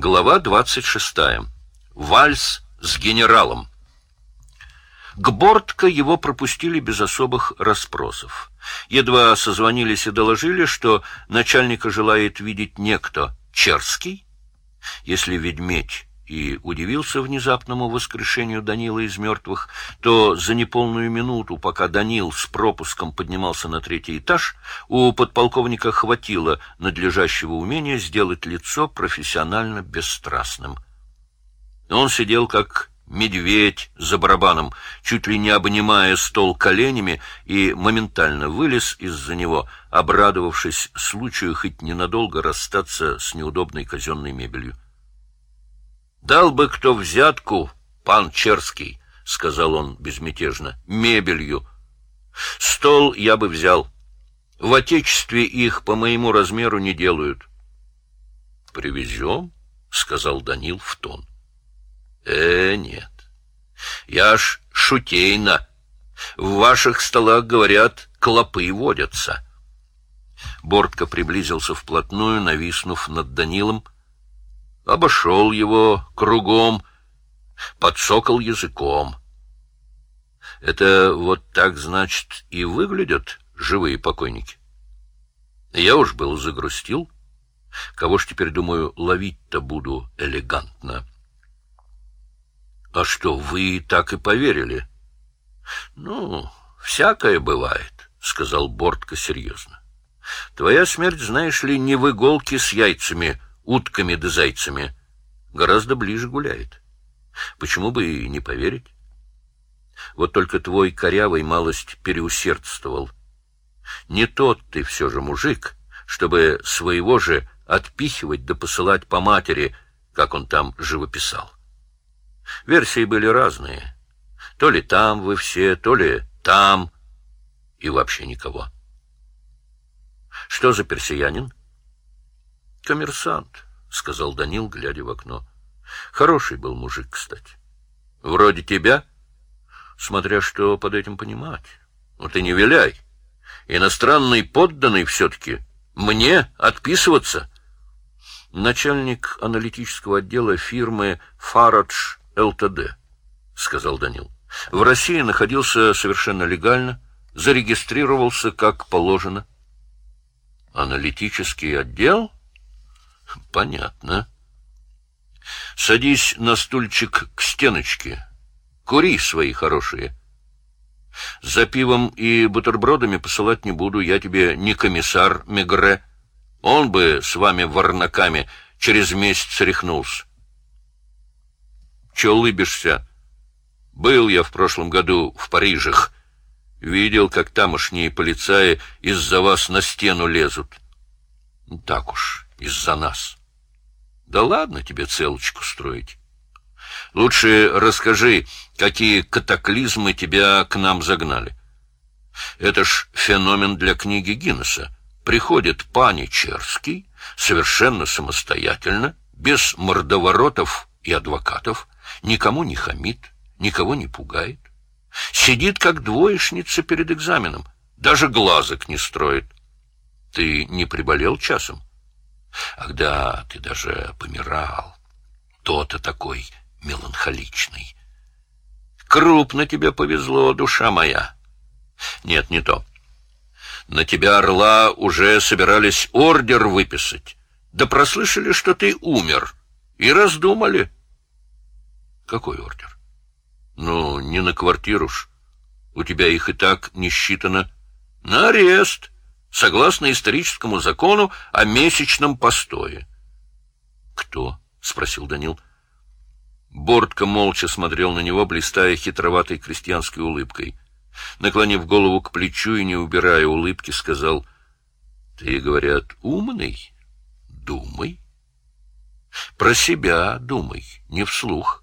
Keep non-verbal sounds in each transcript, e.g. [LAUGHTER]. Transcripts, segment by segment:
Глава 26. Вальс с генералом. К Бортко его пропустили без особых расспросов. Едва созвонились и доложили, что начальника желает видеть некто Черский. Если ведьметь и удивился внезапному воскрешению Данила из мертвых, то за неполную минуту, пока Данил с пропуском поднимался на третий этаж, у подполковника хватило надлежащего умения сделать лицо профессионально бесстрастным. Он сидел как медведь за барабаном, чуть ли не обнимая стол коленями, и моментально вылез из-за него, обрадовавшись случаю хоть ненадолго расстаться с неудобной казенной мебелью. Дал бы кто взятку, пан Черский, — сказал он безмятежно, — мебелью. Стол я бы взял. В отечестве их по моему размеру не делают. — Привезем, — сказал Данил в тон. — Э, нет. Я ж шутейно. В ваших столах, говорят, клопы водятся. Бортко приблизился вплотную, нависнув над Данилом, — обошел его кругом, подсокал языком. Это вот так, значит, и выглядят живые покойники. Я уж был загрустил. Кого ж теперь, думаю, ловить-то буду элегантно. А что, вы так и поверили? Ну, всякое бывает, — сказал Бортко серьезно. Твоя смерть, знаешь ли, не в иголке с яйцами — утками да зайцами, гораздо ближе гуляет. Почему бы и не поверить? Вот только твой корявый малость переусердствовал. Не тот ты все же мужик, чтобы своего же отпихивать да посылать по матери, как он там живописал. Версии были разные. То ли там вы все, то ли там, и вообще никого. Что за персиянин? Коммерсант, — сказал Данил, глядя в окно. Хороший был мужик, кстати. Вроде тебя, смотря что под этим понимать. Ну ты не виляй. Иностранный подданный все-таки. Мне отписываться? Начальник аналитического отдела фирмы «Фарадж ЛТД», — сказал Данил. В России находился совершенно легально, зарегистрировался как положено. Аналитический отдел? — [LAUGHS] Понятно. Садись на стульчик к стеночке. Кури свои хорошие. За пивом и бутербродами посылать не буду. Я тебе не комиссар Мегре. Он бы с вами варнаками через месяц рехнулся. Че улыбишься? Был я в прошлом году в Парижах. Видел, как тамошние полицаи из-за вас на стену лезут. Так уж, из-за нас. Да ладно тебе целочку строить. Лучше расскажи, какие катаклизмы тебя к нам загнали. Это ж феномен для книги Гиннесса. Приходит пани Черский, совершенно самостоятельно, без мордоворотов и адвокатов, никому не хамит, никого не пугает. Сидит, как двоечница перед экзаменом, даже глазок не строит. Ты не приболел часом? Ах да, ты даже помирал. То-то такой меланхоличный. Крупно тебе повезло, душа моя. Нет, не то. На тебя, орла, уже собирались ордер выписать. Да прослышали, что ты умер. И раздумали. Какой ордер? Ну, не на квартиру ж. У тебя их и так не считано. На арест. — согласно историческому закону о месячном постое. «Кто?» — спросил Данил. Бортко молча смотрел на него, блистая хитроватой крестьянской улыбкой. Наклонив голову к плечу и не убирая улыбки, сказал, «Ты, говорят, умный? Думай. Про себя думай, не вслух».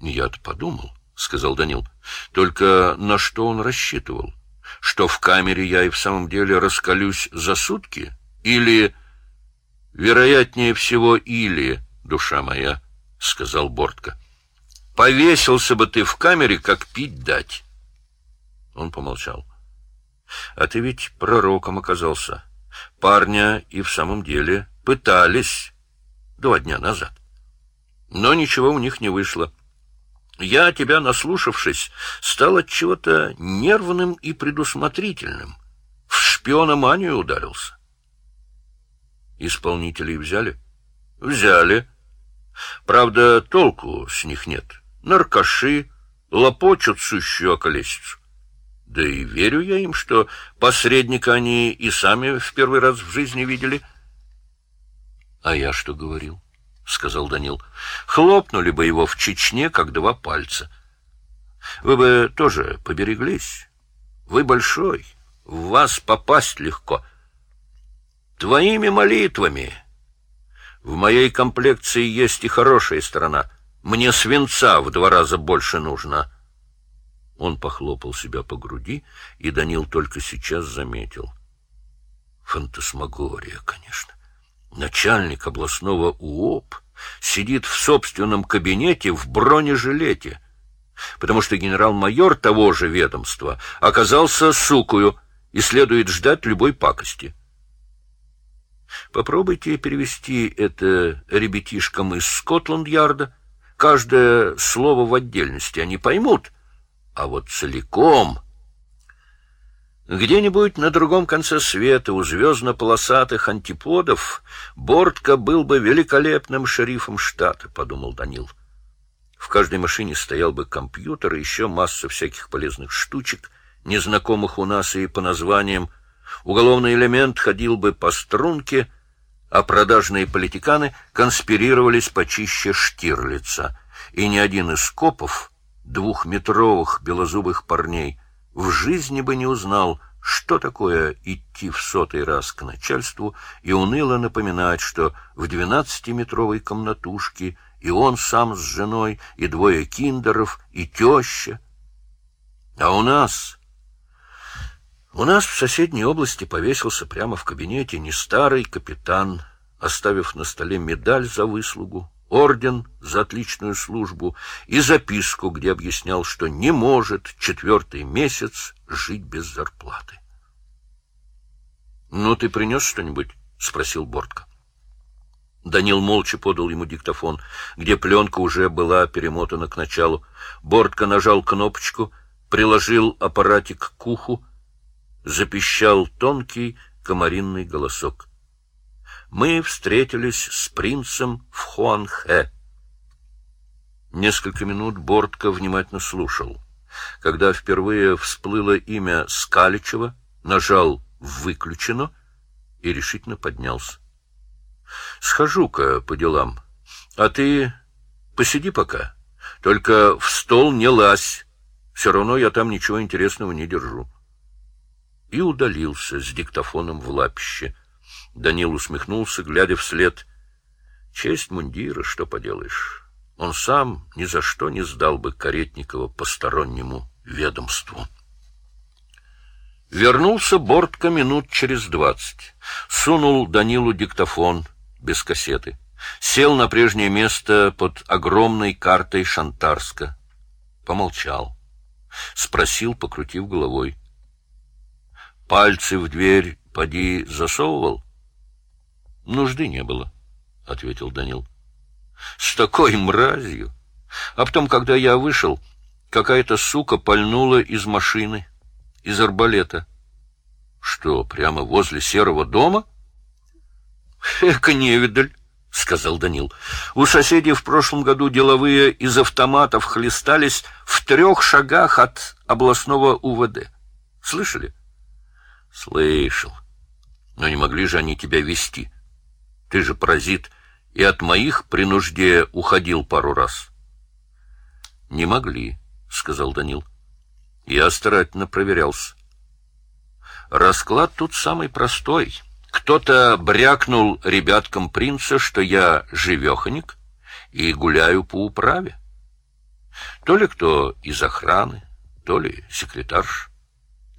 «Я-то подумал», — сказал Данил, — «только на что он рассчитывал?» Что в камере я и в самом деле раскалюсь за сутки? Или, вероятнее всего, или, душа моя, — сказал Бортко, — повесился бы ты в камере, как пить дать. Он помолчал. — А ты ведь пророком оказался. Парня и в самом деле пытались. два дня назад. Но ничего у них не вышло. Я, тебя наслушавшись, стал от чего-то нервным и предусмотрительным. В шпиономанию ударился. Исполнителей взяли? Взяли. Правда, толку с них нет. Наркоши лопочут сущую околесицу. Да и верю я им, что посредника они и сами в первый раз в жизни видели. — А я что говорил? — сказал Данил. — Хлопнули бы его в Чечне, как два пальца. Вы бы тоже побереглись. Вы большой, в вас попасть легко. Твоими молитвами. В моей комплекции есть и хорошая сторона. Мне свинца в два раза больше нужно. Он похлопал себя по груди, и Данил только сейчас заметил. Фантасмагория, конечно. Начальник областного УОП сидит в собственном кабинете в бронежилете, потому что генерал-майор того же ведомства оказался сукою и следует ждать любой пакости. Попробуйте перевести это ребятишкам из Скотланд-Ярда. Каждое слово в отдельности они поймут, а вот целиком где-нибудь на другом конце света у звездно-полосатых антиподов Бортка был бы великолепным шерифом штата, — подумал Данил. В каждой машине стоял бы компьютер и еще масса всяких полезных штучек, незнакомых у нас и по названиям. Уголовный элемент ходил бы по струнке, а продажные политиканы конспирировались почище Штирлица, и ни один из копов, двухметровых белозубых парней, в жизни бы не узнал, что такое идти в сотый раз к начальству и уныло напоминать, что в двенадцатиметровой комнатушке и он сам с женой, и двое киндеров, и теща. А у нас... У нас в соседней области повесился прямо в кабинете не старый капитан, оставив на столе медаль за выслугу, орден за отличную службу и записку, где объяснял, что не может четвертый месяц жить без зарплаты. — Ну, ты принес что-нибудь? — спросил Бортко. Данил молча подал ему диктофон, где пленка уже была перемотана к началу. Бортко нажал кнопочку, приложил аппаратик к уху, запищал тонкий комаринный голосок — мы встретились с принцем в Хуанхэ. Несколько минут Бортко внимательно слушал. Когда впервые всплыло имя Скаличева, нажал «выключено» и решительно поднялся. — Схожу-ка по делам. А ты посиди пока. Только в стол не лазь. Все равно я там ничего интересного не держу. И удалился с диктофоном в лапище. Данил усмехнулся, глядя вслед. Честь мундира, что поделаешь. Он сам ни за что не сдал бы Каретникова постороннему ведомству. Вернулся Бортко минут через двадцать. Сунул Данилу диктофон без кассеты. Сел на прежнее место под огромной картой Шантарска. Помолчал. Спросил, покрутив головой. Пальцы в дверь поди засовывал? — Нужды не было, — ответил Данил. — С такой мразью! А потом, когда я вышел, какая-то сука пальнула из машины, из арбалета. — Что, прямо возле серого дома? — Эка невидаль, — сказал Данил. — У соседей в прошлом году деловые из автоматов хлестались в трех шагах от областного УВД. Слышали? — Слышал. Но не могли же они тебя вести. — ты же паразит, и от моих при нужде уходил пару раз. — Не могли, — сказал Данил. Я старательно проверялся. Расклад тут самый простой. Кто-то брякнул ребяткам принца, что я живеханик и гуляю по управе. То ли кто из охраны, то ли секретарш.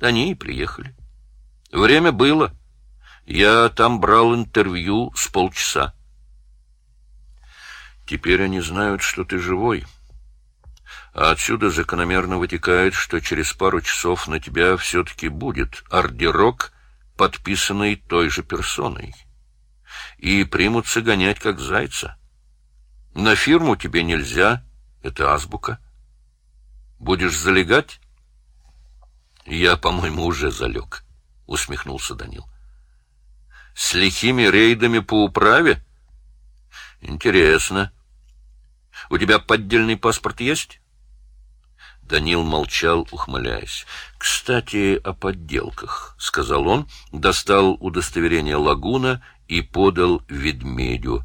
Они и приехали. Время было — я там брал интервью с полчаса. Теперь они знают, что ты живой. А отсюда закономерно вытекает, что через пару часов на тебя все-таки будет ордерок, подписанный той же персоной. и примутся гонять, как зайца. На фирму тебе нельзя, это азбука. Будешь залегать? Я, по-моему, уже залег, — усмехнулся Данил. С лихими рейдами по управе? Интересно. У тебя поддельный паспорт есть? Данил молчал, ухмыляясь. «Кстати, о подделках», — сказал он, достал удостоверение лагуна и подал ведмедю.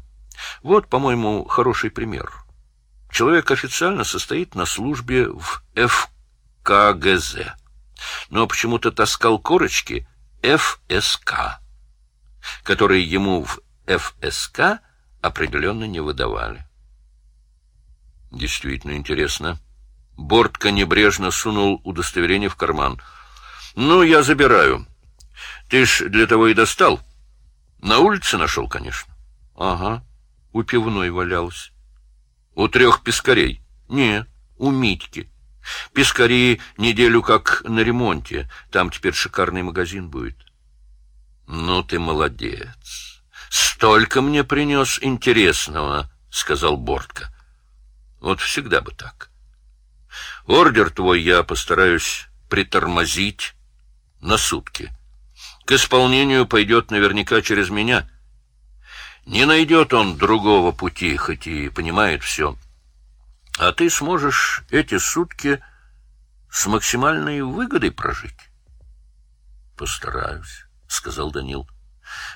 «Вот, по-моему, хороший пример. Человек официально состоит на службе в ФКГЗ, но почему-то таскал корочки ФСК, которые ему в ФСК определенно не выдавали». «Действительно интересно». Бортко небрежно сунул удостоверение в карман. «Ну, я забираю. Ты ж для того и достал. На улице нашел, конечно». «Ага, у пивной валялась». «У трех пескарей?» «Не, у Митьки. Пескари неделю как на ремонте. Там теперь шикарный магазин будет». «Ну ты молодец. Столько мне принес интересного», — сказал Бортко. «Вот всегда бы так». Ордер твой я постараюсь притормозить на сутки. К исполнению пойдет наверняка через меня. Не найдет он другого пути, хоть и понимает все. А ты сможешь эти сутки с максимальной выгодой прожить. Постараюсь, — сказал Данил.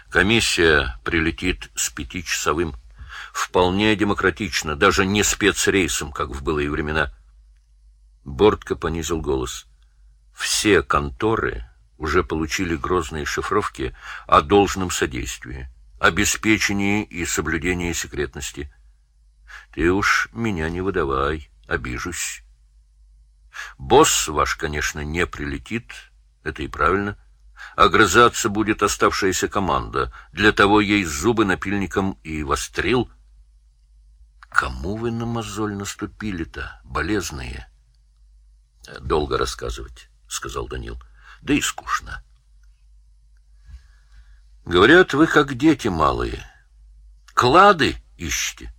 Комиссия прилетит с пятичасовым. Вполне демократично, даже не спецрейсом, как в былые времена. — Бортко понизил голос. Все конторы уже получили грозные шифровки о должном содействии, обеспечении и соблюдении секретности. Ты уж меня не выдавай, обижусь. Босс ваш, конечно, не прилетит, это и правильно. Огрызаться будет оставшаяся команда. Для того ей зубы напильником и вострил. Кому вы на мозоль наступили-то, болезные? —— Долго рассказывать, — сказал Данил. — Да и скучно. — Говорят, вы как дети малые. Клады ищете.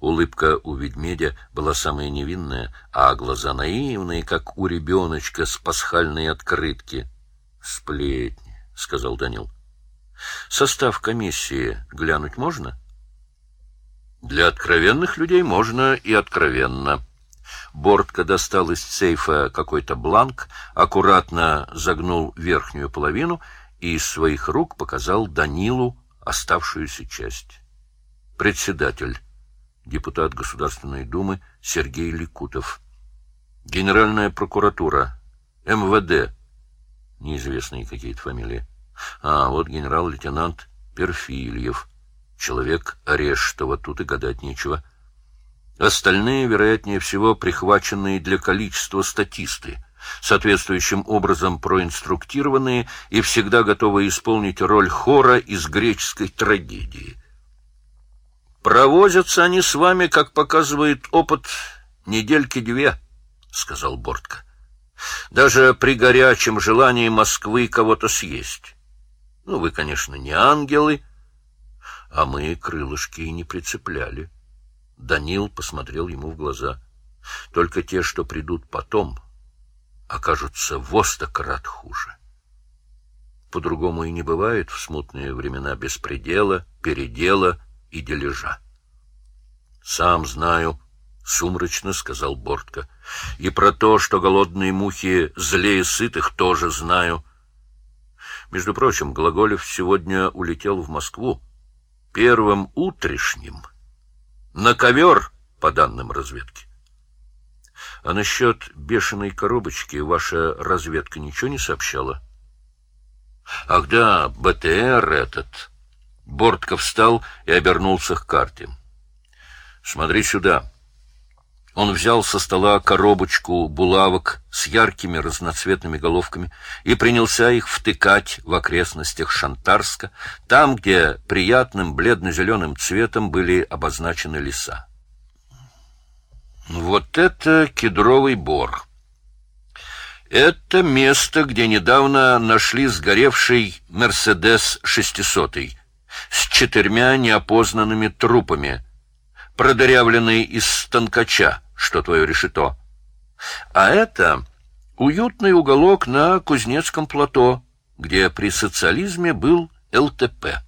Улыбка у ведмедя была самая невинная, а глаза наивные, как у ребеночка с пасхальной открытки. — Сплетни, — сказал Данил. — Состав комиссии глянуть можно? — Для откровенных людей можно и откровенно. — Бортко достал из сейфа какой-то бланк, аккуратно загнул верхнюю половину и из своих рук показал Данилу оставшуюся часть. Председатель, депутат Государственной Думы Сергей Ликутов. Генеральная прокуратура, МВД, неизвестные какие-то фамилии. А, вот генерал-лейтенант Перфильев, человек Арештова, тут и гадать нечего. Остальные, вероятнее всего, прихваченные для количества статисты, соответствующим образом проинструктированные и всегда готовые исполнить роль хора из греческой трагедии. «Провозятся они с вами, как показывает опыт, недельки две», — сказал Бортко. «Даже при горячем желании Москвы кого-то съесть. Ну, вы, конечно, не ангелы, а мы крылышки и не прицепляли». Данил посмотрел ему в глаза. Только те, что придут потом, окажутся востократ хуже. По-другому и не бывает в смутные времена беспредела, передела и дележа. «Сам знаю», — сумрачно сказал Бортко. «И про то, что голодные мухи злее сытых, тоже знаю». Между прочим, Глаголев сегодня улетел в Москву. Первым утрешним — на ковер, по данным разведки. А насчет бешеной коробочки ваша разведка ничего не сообщала? Ах да, БТР этот. Бортков встал и обернулся к карте. Смотри сюда. Он взял со стола коробочку булавок с яркими разноцветными головками и принялся их втыкать в окрестностях Шантарска, там, где приятным бледно-зеленым цветом были обозначены леса. Вот это кедровый бор. Это место, где недавно нашли сгоревший «Мерседес 600», с четырьмя неопознанными трупами, продырявленный из станкача, что твое решето. А это уютный уголок на Кузнецком плато, где при социализме был ЛТП.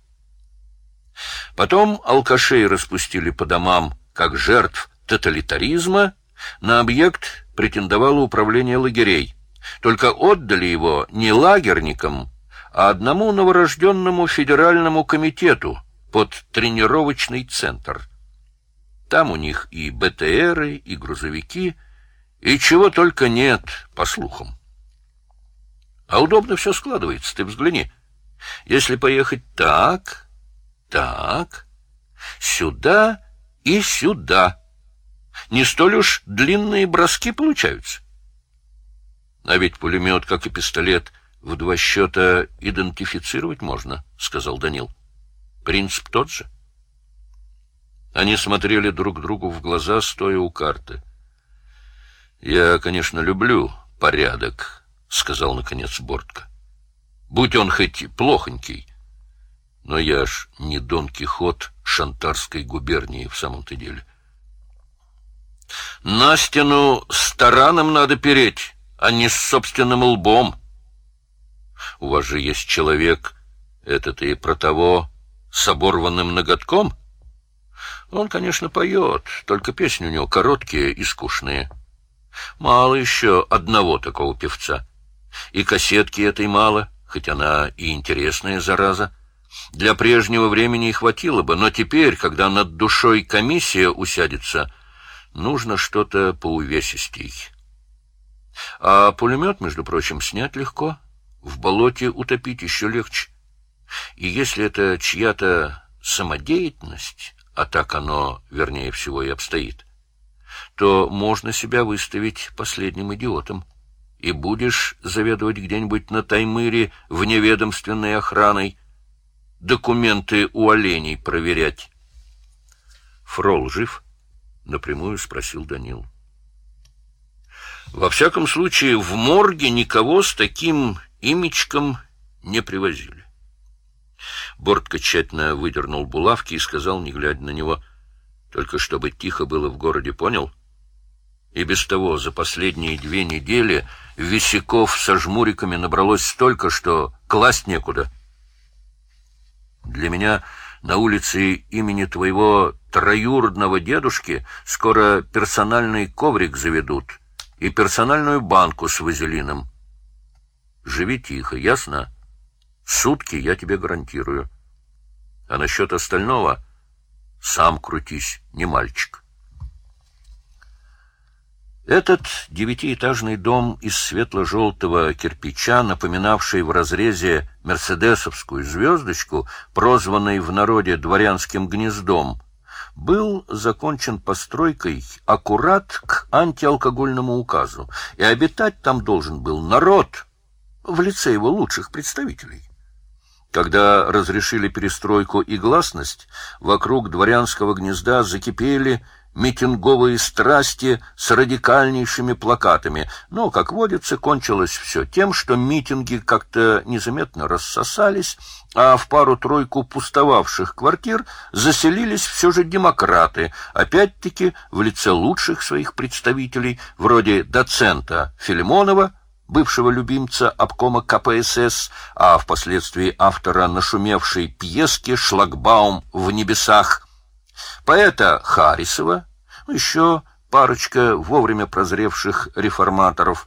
Потом алкашей распустили по домам как жертв тоталитаризма, на объект претендовало управление лагерей. Только отдали его не лагерникам, а одному новорожденному федеральному комитету под тренировочный центр. Там у них и БТРы, и грузовики, и чего только нет, по слухам. А удобно все складывается, ты взгляни. Если поехать так, так, сюда и сюда, не столь уж длинные броски получаются. А ведь пулемет, как и пистолет, в два счета идентифицировать можно, — сказал Данил. Принцип тот же. Они смотрели друг другу в глаза, стоя у карты. — Я, конечно, люблю порядок, — сказал, наконец, Бортко. — Будь он хоть плохонький, но я ж не Дон Кихот Шантарской губернии в самом-то деле. На стену с тараном надо переть, а не с собственным лбом. У вас же есть человек, этот и про того, с оборванным ноготком? Он, конечно, поет, только песни у него короткие и скучные. Мало еще одного такого певца. И кассетки этой мало, хоть она и интересная зараза. Для прежнего времени и хватило бы, но теперь, когда над душой комиссия усядется, нужно что-то поувесистей. А пулемет, между прочим, снять легко, в болоте утопить еще легче. И если это чья-то самодеятельность, а так оно, вернее всего, и обстоит, то можно себя выставить последним идиотом, и будешь заведовать где-нибудь на Таймыре вневедомственной охраной, документы у оленей проверять. Фрол жив? — напрямую спросил Данил. Во всяком случае, в морге никого с таким имечком не привозили. Бортко тщательно выдернул булавки и сказал, не глядя на него, «Только чтобы тихо было в городе, понял?» И без того за последние две недели висяков со жмуриками набралось столько, что класть некуда — для меня на улице имени твоего троюродного дедушки скоро персональный коврик заведут и персональную банку с вазелином. Живи тихо, ясно? Сутки я тебе гарантирую. А насчет остального сам крутись, не мальчик. Этот девятиэтажный дом из светло-желтого кирпича, напоминавший в разрезе мерседесовскую звездочку, прозванный в народе дворянским гнездом, был закончен постройкой аккурат к антиалкогольному указу, и обитать там должен был народ в лице его лучших представителей. Когда разрешили перестройку и гласность, вокруг дворянского гнезда закипели митинговые страсти с радикальнейшими плакатами, но, как водится, кончилось все тем, что митинги как-то незаметно рассосались, а в пару-тройку пустовавших квартир заселились все же демократы, опять-таки в лице лучших своих представителей, вроде доцента Филимонова, бывшего любимца обкома КПСС, а впоследствии автора нашумевшей пьески «Шлагбаум в небесах», поэта Харисова, ну, еще парочка вовремя прозревших реформаторов.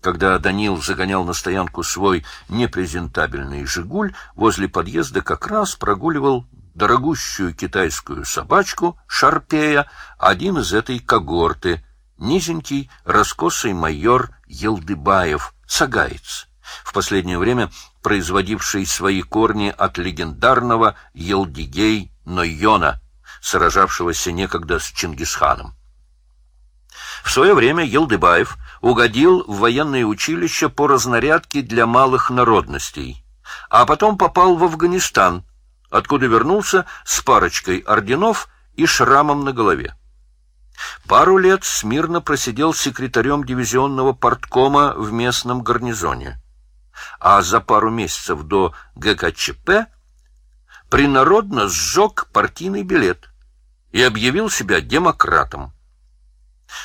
Когда Данил загонял на стоянку свой непрезентабельный «Жигуль», возле подъезда как раз прогуливал дорогущую китайскую собачку Шарпея, один из этой когорты, низенький, раскосый майор Елдыбаев, сагаец, в последнее время производивший свои корни от легендарного Елдигей Нойона, сражавшегося некогда с Чингисханом. В свое время Елдыбаев угодил в военное училище по разнарядке для малых народностей, а потом попал в Афганистан, откуда вернулся с парочкой орденов и шрамом на голове. Пару лет смирно просидел секретарем дивизионного порткома в местном гарнизоне, а за пару месяцев до ГКЧП принародно сжег партийный билет и объявил себя демократом.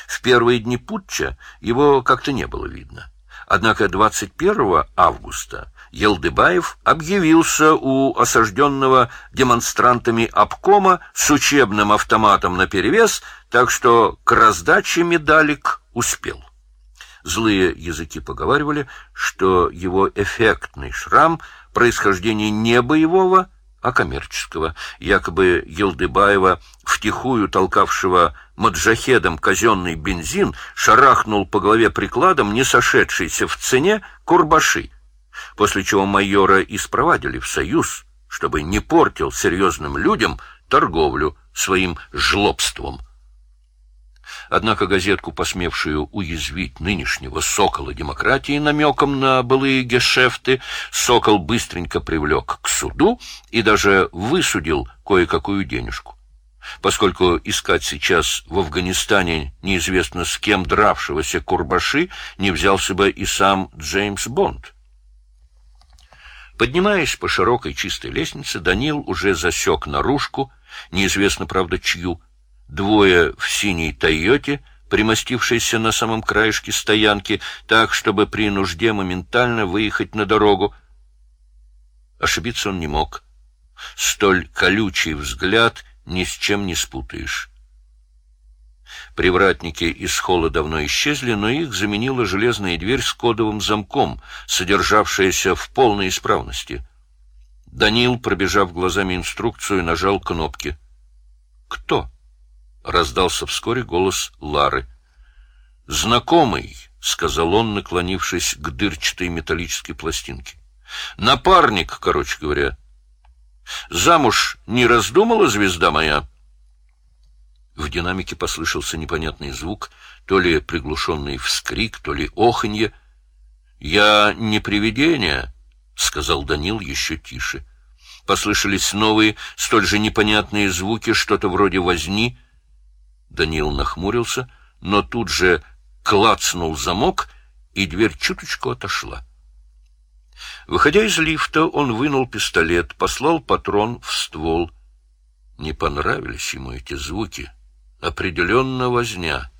В первые дни путча его как-то не было видно. Однако 21 августа Елдыбаев объявился у осажденного демонстрантами обкома с учебным автоматом наперевес, так что к раздаче медалик успел. Злые языки поговаривали, что его эффектный шрам происхождения не боевого, а коммерческого. Якобы Елдыбаева, втихую толкавшего маджахедом казенный бензин, шарахнул по голове прикладом не сошедшийся в цене курбаши, после чего майора и спровадили в союз, чтобы не портил серьезным людям торговлю своим жлобством. Однако газетку, посмевшую уязвить нынешнего сокола демократии намеком на былые гешефты, сокол быстренько привлек к суду и даже высудил кое-какую денежку. Поскольку искать сейчас в Афганистане неизвестно с кем дравшегося Курбаши не взялся бы и сам Джеймс Бонд. Поднимаясь по широкой чистой лестнице, Данил уже засек наружку, неизвестно, правда, чью, двое в синей «Тойоте», примостившейся на самом краешке стоянки, так, чтобы при нужде моментально выехать на дорогу. Ошибиться он не мог. Столь колючий взгляд ни с чем не спутаешь. Привратники из холла давно исчезли, но их заменила железная дверь с кодовым замком, содержавшаяся в полной исправности. Данил, пробежав глазами инструкцию, нажал кнопки. «Кто?» — раздался вскоре голос Лары. «Знакомый», — сказал он, наклонившись к дырчатой металлической пластинке. «Напарник, короче говоря». Замуж не раздумала звезда моя?» В динамике послышался непонятный звук, то ли приглушенный вскрик, то ли оханье. «Я не привидение», — сказал Данил еще тише. Послышались новые, столь же непонятные звуки, что-то вроде возни. Данил нахмурился, но тут же клацнул замок, и дверь чуточку отошла. Выходя из лифта, он вынул пистолет, послал патрон в ствол. Не понравились ему эти звуки. Определенно возня.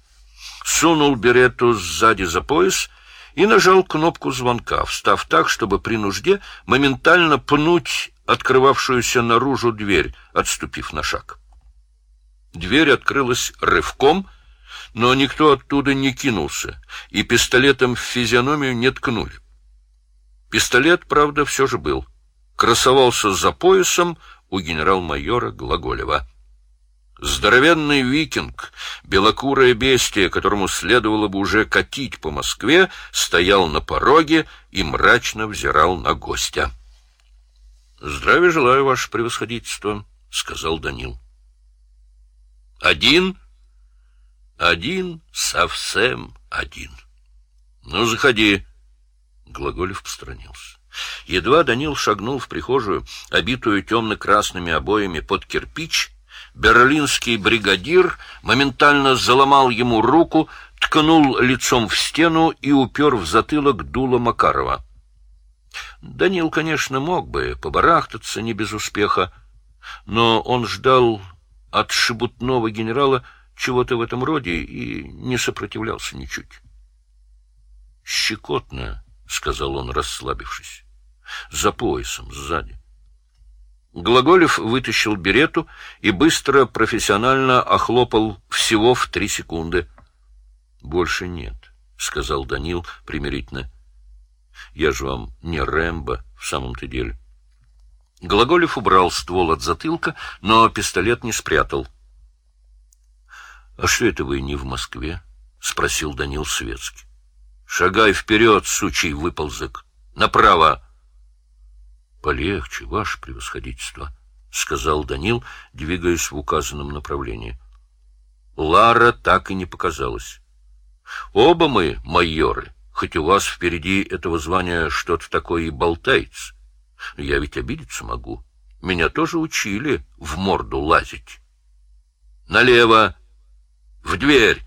Сунул берету сзади за пояс и нажал кнопку звонка, встав так, чтобы при нужде моментально пнуть открывавшуюся наружу дверь, отступив на шаг. Дверь открылась рывком, но никто оттуда не кинулся, и пистолетом в физиономию не ткнули. Пистолет, правда, все же был. Красовался за поясом у генерал-майора Глаголева. Здоровенный викинг, белокурое бестие, которому следовало бы уже катить по Москве, стоял на пороге и мрачно взирал на гостя. — Здравия желаю, ваше превосходительство, — сказал Данил. — Один? Один, совсем один. — Ну, заходи. Глаголев посторонился. Едва Данил шагнул в прихожую, обитую темно-красными обоями под кирпич, берлинский бригадир моментально заломал ему руку, ткнул лицом в стену и упер в затылок дуло Макарова. Данил, конечно, мог бы побарахтаться не без успеха, но он ждал от шебутного генерала чего-то в этом роде и не сопротивлялся ничуть. Щекотно — сказал он, расслабившись. — За поясом, сзади. Глаголев вытащил берету и быстро, профессионально охлопал всего в три секунды. — Больше нет, — сказал Данил примирительно. — Я же вам не Рэмбо в самом-то деле. Глаголев убрал ствол от затылка, но пистолет не спрятал. — А что это вы не в Москве? — спросил Данил Светский. Шагай вперед, сучий выползок. Направо. — Полегче, ваше превосходительство, — сказал Данил, двигаясь в указанном направлении. Лара так и не показалась. — Оба мы майоры, хоть у вас впереди этого звания что-то такое и болтается. Я ведь обидеться могу. Меня тоже учили в морду лазить. — Налево! В дверь!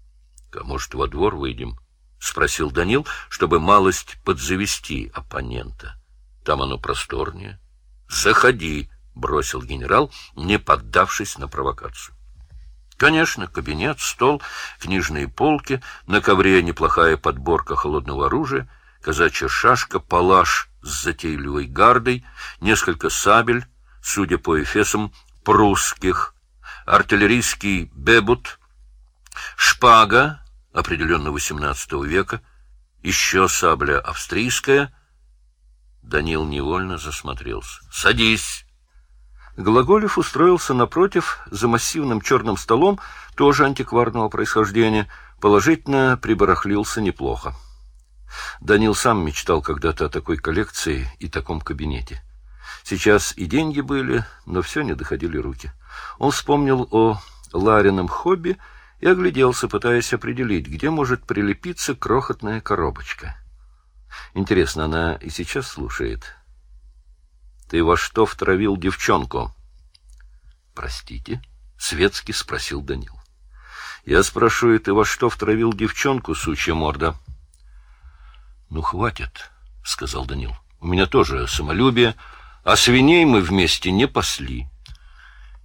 — А может, во двор выйдем? —— спросил Данил, чтобы малость подзавести оппонента. — Там оно просторнее. — Заходи, — бросил генерал, не поддавшись на провокацию. Конечно, кабинет, стол, книжные полки, на ковре неплохая подборка холодного оружия, казачья шашка, палаш с затейливой гардой, несколько сабель, судя по эфесам, прусских, артиллерийский бебут, шпага, определенно XVIII века, еще сабля австрийская. Данил невольно засмотрелся. «Садись!» Глаголев устроился напротив, за массивным черным столом, тоже антикварного происхождения, положительно прибарахлился неплохо. Данил сам мечтал когда-то о такой коллекции и таком кабинете. Сейчас и деньги были, но все не доходили руки. Он вспомнил о Ларином хобби и огляделся, пытаясь определить, где может прилепиться крохотная коробочка. Интересно, она и сейчас слушает. «Ты во что втравил девчонку?» «Простите?» — светски спросил Данил. «Я спрашиваю, ты во что втравил девчонку, сучья морда?» «Ну, хватит», — сказал Данил. «У меня тоже самолюбие, а свиней мы вместе не пасли.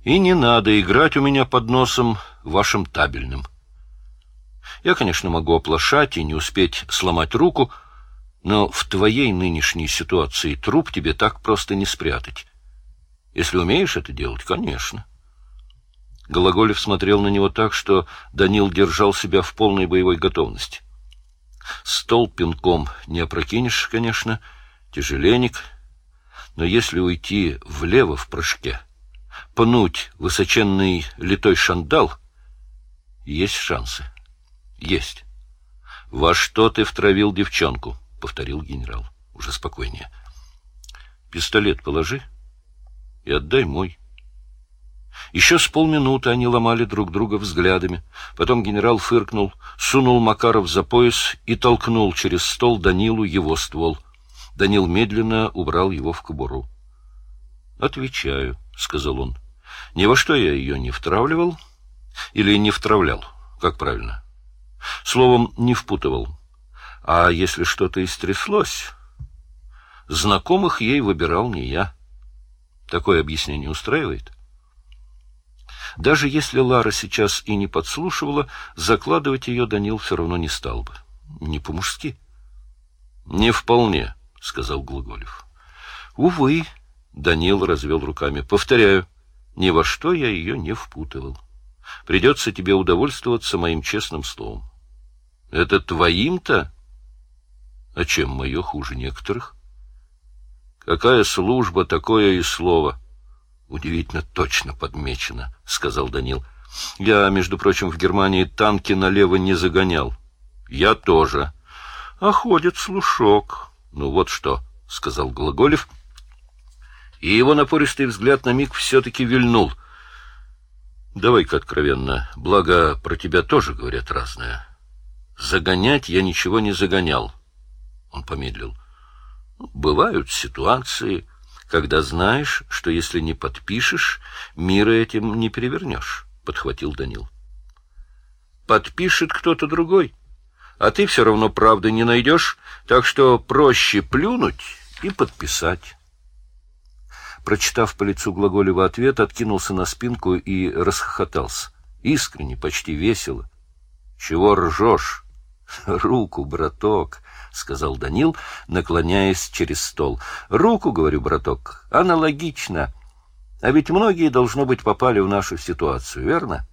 И не надо играть у меня под носом вашим табельным. Я, конечно, могу оплошать и не успеть сломать руку, но в твоей нынешней ситуации труп тебе так просто не спрятать. Если умеешь это делать, конечно». Гологолев смотрел на него так, что Данил держал себя в полной боевой готовности. Стол пинком не опрокинешь, конечно, тяжеленек, но если уйти влево в прыжке, пнуть высоченный литой шандал, есть шансы. Есть. «Во что ты втравил девчонку?» — повторил генерал. Уже спокойнее. «Пистолет положи и отдай мой». Еще с полминуты они ломали друг друга взглядами. Потом генерал фыркнул, сунул Макаров за пояс и толкнул через стол Данилу его ствол. Данил медленно убрал его в кобуру. — Отвечаю, — сказал он. — Ни во что я ее не втравливал или не втравлял, как правильно. Словом, не впутывал. А если что-то истряслось, знакомых ей выбирал не я. Такое объяснение устраивает? Даже если Лара сейчас и не подслушивала, закладывать ее Данил все равно не стал бы. Не по-мужски. — Не вполне, — сказал Глаголев. — Увы, — Данил развел руками. — Повторяю, ни во что я ее не впутывал. Придется тебе удовольствоваться моим честным словом. — Это твоим-то? А чем мое хуже некоторых? — Какая служба, такое и слово. —— Удивительно точно подмечено, — сказал Данил. — Я, между прочим, в Германии танки налево не загонял. — Я тоже. — А ходит слушок. — Ну вот что, — сказал Глаголев. И его напористый взгляд на миг все-таки вильнул. — Давай-ка откровенно, благо про тебя тоже говорят разное. Загонять я ничего не загонял. Он помедлил. — Бывают ситуации когда знаешь, что если не подпишешь, мира этим не перевернешь, — подхватил Данил. Подпишет кто-то другой, а ты все равно правды не найдешь, так что проще плюнуть и подписать. Прочитав по лицу Глаголева ответ, откинулся на спинку и расхохотался. Искренне, почти весело. — Чего ржешь? — Руку, браток, — сказал Данил, наклоняясь через стол. — Руку, говорю, браток, аналогично. А ведь многие, должно быть, попали в нашу ситуацию, верно?